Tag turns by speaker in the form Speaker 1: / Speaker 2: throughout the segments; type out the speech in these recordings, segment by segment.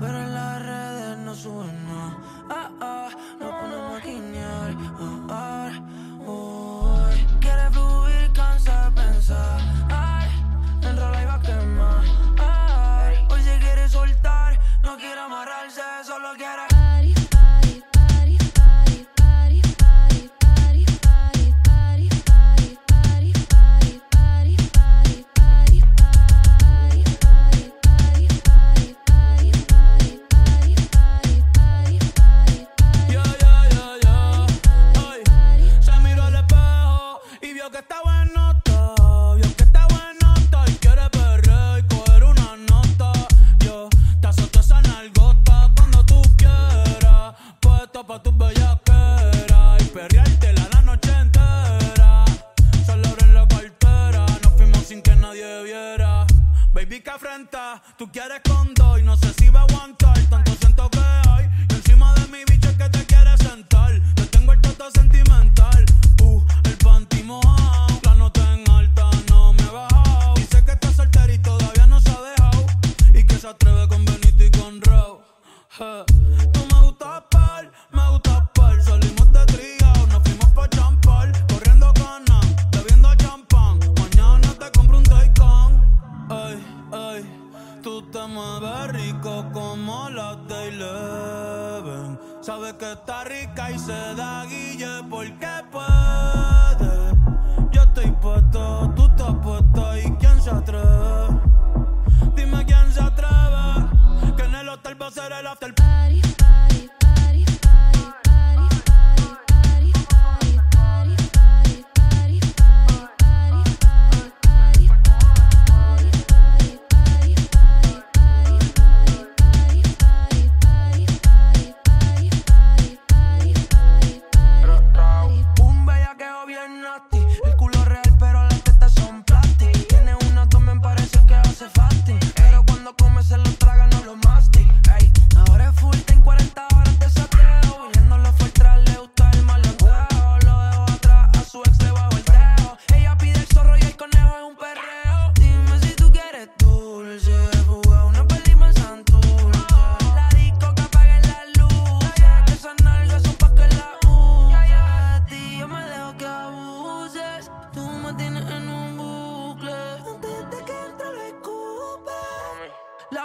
Speaker 1: pero en las redes no suben no. Ah, ah, no ponemos a guiñar. Ah, ah, oh. Quiere fluir, cansa de pensar. Ay, enrola y va a quemar. Ay, hoy se quiere soltar, no quiere amarrarse, solo quiere
Speaker 2: Aunque está bueno estar, que está bueno estar y quieres perder y coger una nota, yo te sostece en algota cuando tú quieras, puesto pa tu bellaquera y perderla la noche entera. Salobre en la cartera, nos fuimos sin que nadie viera, baby que afrenta, tú quieres con dos y no sé si va a aguantar. mueve rico como la de Eleven. Sabe que está rica y se da guille porque puede. Yo estoy puesto, tú estás puesto y quién se atreve.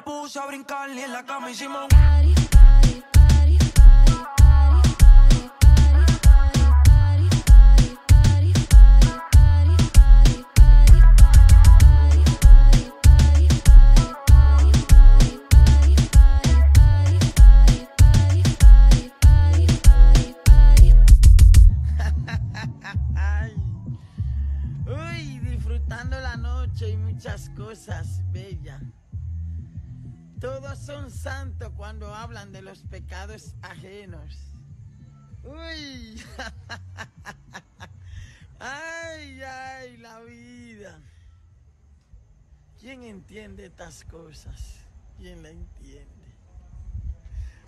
Speaker 1: la puse a brincar y en la cama hicimos.
Speaker 3: Uy, disfrutando la noche y muchas cosas bellas. Todos son santos cuando hablan de los pecados ajenos. Uy. ay, ay, la vida. ¿Quién entiende estas cosas? ¿Quién la entiende?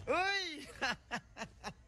Speaker 3: Uy.